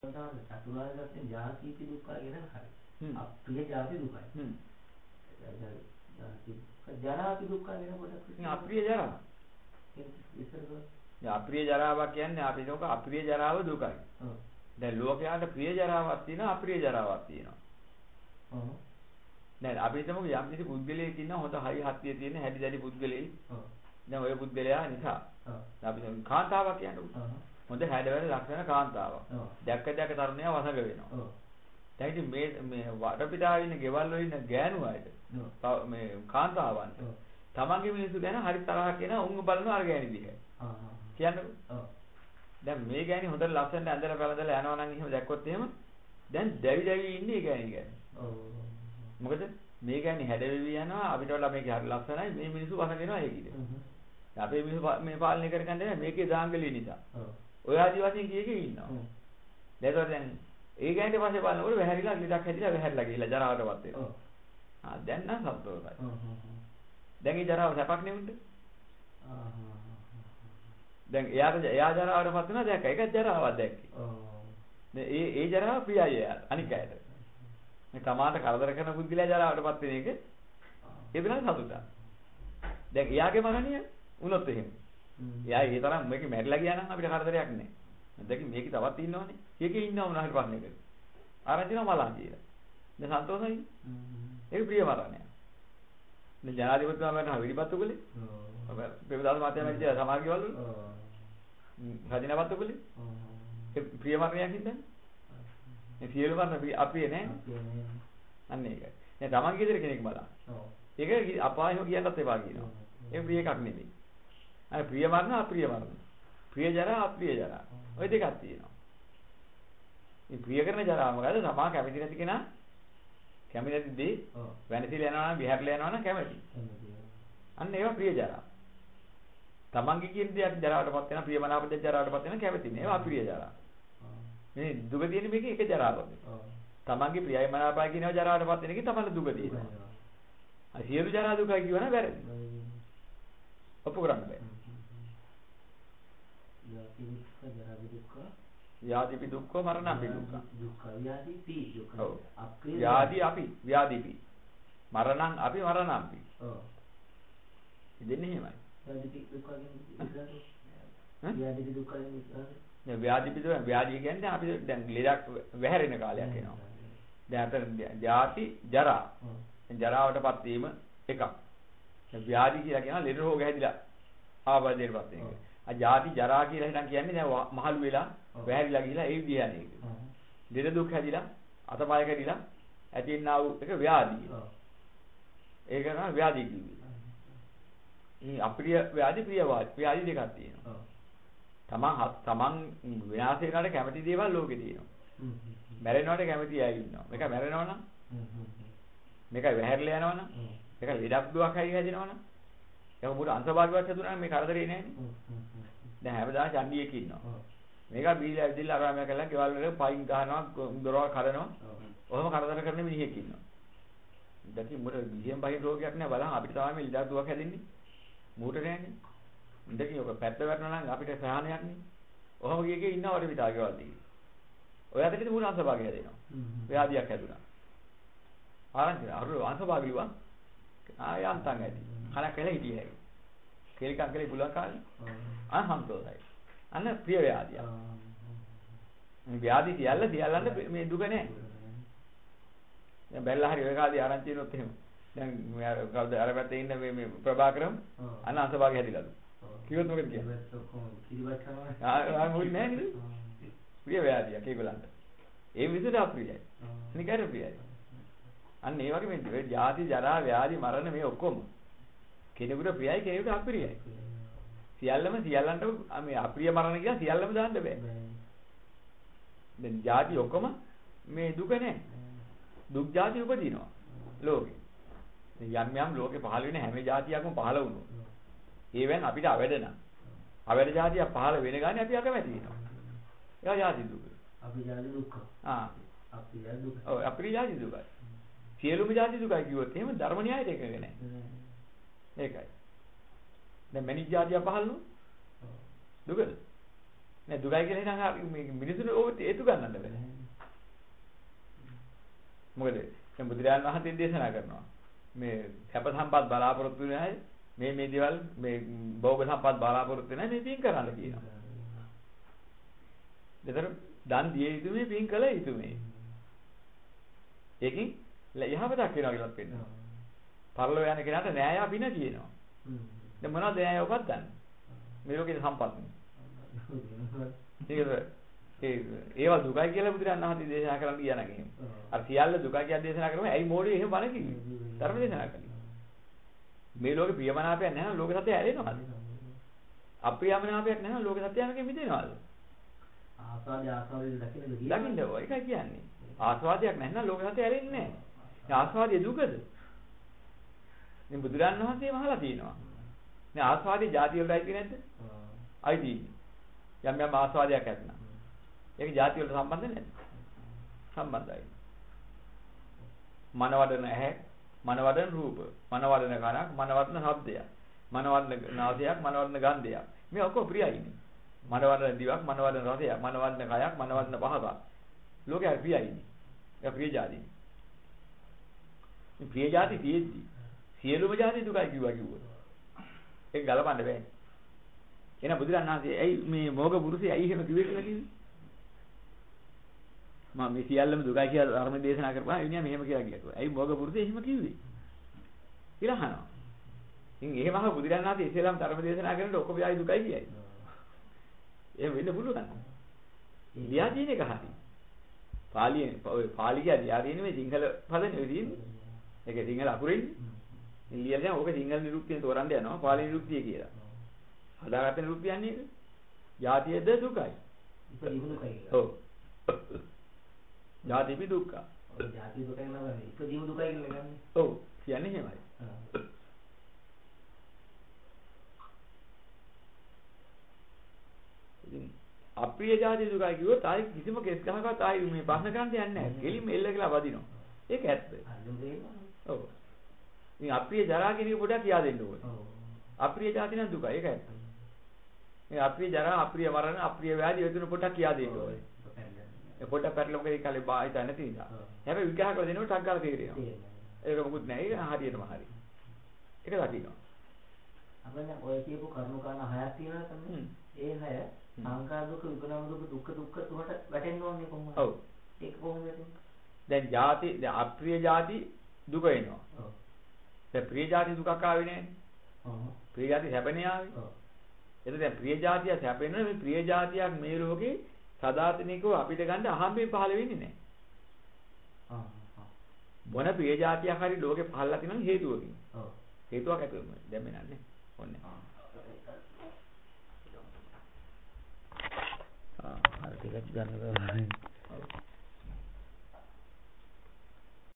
චතුරාර්ය සත්‍ය ජාතිපි දුක්ඛ කියන හරි. අප්‍රිය ජාති දුකයි. ජරාපි දුක්ඛ වෙනකොට ඉතින් අප්‍රිය ජරා. දැන් අප්‍රිය ජරාවක් කියන්නේ අපි හිතමුක අප්‍රිය ජරාව දුකයි. දැන් ලෝකයාට ප්‍රිය ජරාවක් තියෙනවා අප්‍රිය ජරාවක් තියෙනවා. ඔව්. දැන් අපි හිතමුක යම් කිසි පුද්ගලයෙක් ඉන්නවා හොඳ හරි හත්තිය තියෙන හැඩි දැඩි පුද්ගලයෙක්. ඔව්. දැන් ওই පුද්ගලයා නිසා ඔව්. අපි හිතමු කාන්තාවක් කියන්නකො. ඔව්. හොඳ හැඩවැල ලක්ෂණ කාන්තාවක්. දැක්ක දැක්ක තරුණයා වසඟ වෙනවා. දැන් ඉතින් මේ මේ වටපිටාවේ ඉන්න ගෙවල් වල ඉන්න ගෑනු අයට මේ කාන්තාවන්ට. තමන්ගේ මිනිස්සු ගැන හරි තරහක් එන උන්ව බලනවා අර ගෑණි දිහා. කියන්නකො. දැන් මේ ගෑණි හොඳට ලස්සනට ඇඳලා පැළඳලා යනවා නම් එහෙම දැක්කොත් එහෙම දැන් දැවි දැවි ඉන්නේ ගෑණි ගැන. මොකද මේ ගෑණි හැඩවෙවි යනවා අපිට වඩා මේක හරි ලස්සනයි මේ මිනිස්සු වසගෙනවා ඒකිට. අපේ මිනිස්සු මේ පාලනය කරගන්න මේකේ දාංගලිය නිසා. ඔය ආදි වශයෙන් කීකේ ඉන්නවා. දැන් දැන් ඒ ගෑණිට පස්සේ බලනකොට වැහැරිලා ලිඩක් හැදිලා වැහැරිලා ගිහිල්ලා ජරාවටපත් වෙනවා. ආ දැන් නම් හ්ම්. දැන් ඒ ජරාව සැපක් ආ. දැන් එයාට එයා ජරාවටපත් වෙනවා දැක්ක. ඒකත් ජරාවක් දැක්කේ. දැන් ඒ ඒ ජරාව ප්‍රියයි එයාට අනික් අයට. මේ තමාට කරදර කරන පුද්ගලයා ජරාවටපත් වෙන එක ඒ වෙනම සතුටක්. දැන් එයාගේ මරණය වුණොත් එහෙම. එයා ඒ තරම් මේකේ මැරිලා ගියා නම් අපිට කරදරයක් නැහැ. දැන් මේකේ තවත් ඉන්නවනේ. ඒකේ ඉන්නව හරි ප්‍රශ්නයකට. ආරංචිනවා මලන් කියලා. දැන් සන්තෝෂයි. ඒක ප්‍රිය මරණය. දැන් ජනාධිපතිතුමා මරණ විරිපත්තු කළේ. ඔව්. පෙරදාස මාත්‍යා මැරිච්ච සමාජ ගෙවල් වල. ඔව්. රජිනපත්තු. ඔව්. ඒ ප්‍රිය මරණයක් හින්දා. මේ සියලු මරණ. අපේ අන්න ඒකයි. දැන් තමන් ගෙදර කෙනෙක් බලන්න. ඔව්. ඒක අපායම කියන්නත් එපා කියනවා. ඒක ප්‍රිය එකක් නෙමෙයි. අර ප්‍රිය මරණ අප්‍රිය මරණ. ප්‍රිය ජරා අප්‍රිය ජරා. ওই දෙකක් තියෙනවා. මේ ප්‍රිය කරන ජරා මොකද? තමා කැමති නැති කෙනා කැමති නැති දේ ඔව්. වෙනසිලා යනවා නම් විහාරලා යනවා නම් කැමති. අන්න ඒවා ප්‍රිය ජරා. තමන්ගේ කියන දේ අපි ජරාවටපත් වෙන ප්‍රියමනාපද ජරාවටපත් වෙන කැමති නෑ. ඒවා අප්‍රිය ජරා. මේ දුක තියෙන මේකේ එක ජරාවක්. තමන්ගේ ප්‍රියයි මනාපයි කියනවා ජරාවටපත් වෙන එකේ තමන්ට දුක තියෙනවා. අර සියලු ජරා දුකයි කියවන වැරදි. ඔප්පු කරන්න බෑ. යාති දුක්ඛ ජරා දුක්ඛ ව්‍යාධිපි දුක්ඛ මරණපි දුක්ඛ. දුක්ඛ ව්‍යාධි පි දුක්ඛ. අප්‍රිය ව්‍යාධි අපි ව්‍යාධිපි. මරණං අපි මරණම්පි. ඔව් ඉතින් එහෙමයි. ව්‍යාධි පි දුක්ඛ කියන්නේ ඈ? ව්‍යාධි දුක්ඛ දැන් ව්‍යාධිපි දුක ව්‍යාධිය කියන්නේ අපි දැන් ලෙඩක් වැහැරෙන කාලයක් එනවා. දැන් අතන ජාති ජරා. ජරාවටපත් වීම එකක්. දැන් ව්‍යාධි කියලා කියනවා ලෙඩ රෝග හැදිලා ආබාධයටපත් වෙන එක. ජාති ජරා කියලා හිතන් කියන්නේ දැන් මහලු වෙලා වැහැරිලා ගිහිලා ඒ විදිහ යන එක. ලෙඩ දුක් හැදිලා අතපය කැඩිලා ඇතිවෙනා වූ එක ව්‍යාධිය. ඒක තමයි ව්‍යාධි කිව්වේ. මේ අප්‍රිය ව්‍යාධි ප්‍රිය ව්‍යාධි දෙකක් තියෙනවා. තමන් තමන් විනාශ වෙනවට කැමති දේවල් ලෝකේ තියෙනවා. මැරෙනවට කැමති අය ඉන්නවා. මේක මැරෙනවා නම් මේක වැහැරලා යනවා නම් මේක ලෙඩක් දුවක් හරි හැදෙනවා නම් ඒක මුළු අංශභාගයක් හැදුනා නම් මේ කරදරේ නෑනේ. දැන් හැමදාම චණ්ඩියෙක් ඉන්නවා. මේක බීලා ඇවිදilla අරාමයක් කරලා ගෙවල් වල පයින් ගහනවා දොරවල් කඩනවා. ඔහොම කරදර කරන මිනිහෙක් ඉන්නවා. දැන් මුර ගිහින් බහින් රෝගයක් නෑ බලන්න අපිට තමයි මේ ලෙඩක් දුවක් හැදෙන්නේ. මූට නෑනේ. ඉඳකින් ඔක පැත්ත වැටෙනවා නම් අපිට සහනයක් නේ. ඔහොම ගියකේ ඉන්නව වල පිටා ගෙවල් දිගේ. ඔය අතරේ මුළු අංශභාගය හැදෙනවා. ව්‍යාධියක් හැදුනා. ආරංචි අර අංශභාගය ලිව්වා. ආයන්තන් ඇති. කලක් කියලා හිටියේ හැකි. කෙලිකක් කියලා පුළුවන් කාලේ. අන සන්තෝෂයි. අන්න ප්‍රිය ව්‍යාධිය. මේ ව්‍යාධි සියල්ල සියල්ලන්ට මේ දුක නෑ. දැන් බැලලා හරි ඔය කාලේ ආරංචි වෙනොත් එහෙම. දැන් මේ අර කවුද අර පැත්තේ ඉන්න මේ මේ ප්‍රභාකරම් අන්න අංශභාගය හැදිලාලු. කිව්වොත් මොකද කියන්නේ? ආ ආ මොකද නෑ නේද? ප්‍රිය ව්‍යාධියක් ඒගොල්ලන්ට. ඒ විදිහට අප්‍රියයි. නිකර ප්‍රියයි. අන්න ඒ වගේ මේ ජාති ජරා ව්‍යාධි මරණ මේ ඔක්කොම කෙනෙකුට ප්‍රියයි කෙනෙකුට අප්‍රියයි. සියල්ලම සියල්ලන්ට මේ අප්‍රිය මරණ කියලා සියල්ලම දාන්න බෑ. දැන් ජාති ඔක්කොම මේ දුක නෑ. දුක් ජාති උපදිනවා ලෝකේ. යම් යම් ලෝකේ පහළ වෙන හැම જાතියක්ම පහළ වුණොත්. ඒවෙන් අපිට අවැඩ නම්. අවැඩ જાතියක් පහළ වෙන ගානේ අපි අකමැති වෙනවා. ඒවා ජාති දුක. අපි ජාති දුක්ඛ ආ. අපි ජාති දුක්ඛ ඔව් අප්‍රිය ජාති දුකයි. සියලුම ජාති දුකයි කිව්වොත් එහෙම ධර්ම න්‍යායයට එකග නැහැ. ඒකයි. දැන් මැනික් ජාතිය පහළ වුණොත් දුකද? නෑ දුකයි කියලා හිතන් මේ මිනිසුන් ඕක ඒතු ගන්නන්න බෑ. මොකද දැන් බුදුරජාණන් වහන්සේ දේශනා කරනවා. මේ සැප සම්පත් බලාපොරොත්තු වෙන අය මේ මේ දේවල් මේ භෝග සම්පත් බලාපොරොත්තු වෙන අය මේ පින් කරන්න කියනවා. දෙතර දන් දිය යුතු මේ පින් කළ යුතු මේ. ඒකෙන් යහපතක් වෙනවා කියලාත් පෙන්නනවා. පරලෝ යන කෙනාට නෑයා පින කියනවා. දැන් මොනවද නෑයා ඔබත් දන්නේ? මේ ලෝකේ සම්පත්. ඒකද ඒ ඒවා දුකයි කියලා බුදුරජාණන් වහන්සේ දේශනා කරන්න කියන එක එහෙම. අර සියල්ල දුකයි කියලා දේශනා කරම ඇයි මෝඩිය එහෙම බණ කිව්වේ? ධර්ම දේශනා කළේ. මේ ලෝකේ ප්‍රියමනාපයක් නැහැ නම් ලෝක සත්‍ය ඇලෙනවද? අප්‍රියමනාපයක් නැහැ නම් ලෝක සත්‍යයන්ගෙන් මිදෙනවද? ආස්වාදය ආස්වාදයෙන් දකින්නද දකින්න ඕන ඒකයි කියන්නේ. ආස්වාදයක් නැහැ නම් ලෝක සත්‍ය ඇලෙන්නේ නැහැ. මේ ආස්වාදයේ දුකද? මේ බුදුරන් වහන්සේම අහලා තියෙනවා. මේ ආස්වාදයේ ಜಾති වලට අයිති නැද්ද? අයිති. යම් යම් ආස්වාදයක් ඇතනම්. ඒක ಜಾති වලට සම්බන්ධ නැද්ද? සම්බන්ධයි. මනවඩන ඇහැ, මනවඩන රූප, මනවඩන කනක්, මනවඩන ශබ්දයක්, මනවඩන නාසයක්, මනවඩන ගන්ධයක්. මේ ඔක්කොම ප්‍රියයිනේ. මනවඩන දිවක්, මනවඩන රසයක්, මනවඩන කයක්, මනවඩන පහසක්. ලෝකයා ප්‍රියයිනේ. ඒක ප්‍රිය ಜಾතිනේ. මේ ප්‍රිය જાති තියෙද්දි සියලුම જાති දුකයි කිව්වා කිව්වොත්. ඒක ගලපන්න බෑනේ. එහෙනම් බුදුරණාහි ඇයි මේ මොග පුරුෂය ඇයි එහෙම කිව්වේ කියලා කිව්වේ? මම මේ සියල්ලම දුකයි කියලා ධර්ම දේශනා කරපුවා එනියා මෙහෙම කියලා කියනවා. ඇයි මොග පුරුෂය එහෙම කිව්වේ? කියලා අහනවා. ඉතින් එහෙම අහව බුදුරණාහි ඉස්සෙල්ලාම ධර්ම දේශනා කරනකොට ඔක්කොම ආයි දුකයි කියයි. එහෙම වෙන්න පුළුවන්. ලියා තියෙන එක හරි. පාලියෙන් ඔය පාලි කියන්නේ ලියා තියෙන මේ සිංහල පද නෙවෙයි තියෙන්නේ. ඒක සිංහල අකුරින්. ඉතින් ලියලා දැන් ඕක සිංහල නිරුක්තියෙන් තෝරන්න යනවා පාලි නිරුක්තිය කියලා. හදාගත්ත නිරුක්තියන්නේ ඒක. ජාතියද දුකයි. ඔව්. ජාතිපි දුක්ඛ. ಜಾති දුකයි නම ඉපදීම දුකයි කියලා ගන්න. ඔව්. කියන්නේ එහෙමයි. ඉතින් අප්‍රිය ජාති දුකයි කිව්වොත් ආයි කිසිම කෙස් ගහකවත් ආයි මේ ප්‍රශ්න කරන්න යන්නේ නැහැ. කෙලින්ම එල්ල කියලා වදිනවා. ඒක ඇත්ත. ඔව්. ඉතින් අප්‍රිය ජරා කියන එක පොඩ්ඩක් කියා දෙන්න ඕනේ. ඔව්. අප්‍රිය ජාති නම් දුකයි. ඒක ඇත්ත. මේ අප්‍රිය ජරා, අප්‍රිය මරණ, අප්‍රිය ව්‍යාධි ඒ තුන පොඩ්ඩක් කියා දෙන්න ඕනේ. ඒ පොඩ්ඩක් පැටලෙම මොකද කාලේ බාහිත නැති නිසා. හැබැයි විග්‍රහ කරලා දෙනකොට ටක් ගාලා තේරෙනවා. ඒක මොකුත් නැහැ. ඒක හරියටම හරි. ඒක දකින්නවා. අපෙන් ඔය කියපු කරුණු කාරණා හයක් තියෙනවා තමයි. ඒ හය සංකාර දුක, විපරම දුක, දුක්ඛ දුක්ඛ තුනට වැටෙන්න ඕනේ කොහොමද? ඔව්. ඒක කොහොමද? දැන් ಜಾති අප්‍රිය ಜಾති දුක එනවා. ඔව්. දැන් ප්‍රියජාති දුකක් ආවේ නෑනේ. ඔව්. ප්‍රියජාති හැපෙනේ ආවේ. ඔව්. එතකොට දැන් ප්‍රියජාතිය හැපෙන මේ ප්‍රියජාතියක් මේ ලෝකේ සදාතනිකව අපිට ගන්න අහම්බෙන් පහළ වෙන්නේ නෑ. ආ. මොන ප්‍රියජාතියක් හරි ලෝකේ පහළලා තියෙන හේතුවකින්. ඔව්. හේතුවක් ඇතුළම දැන් මෙන්නන්නේ. ඔන්නේ. ආ. හරි ටිකක් ගන්න බලන්න.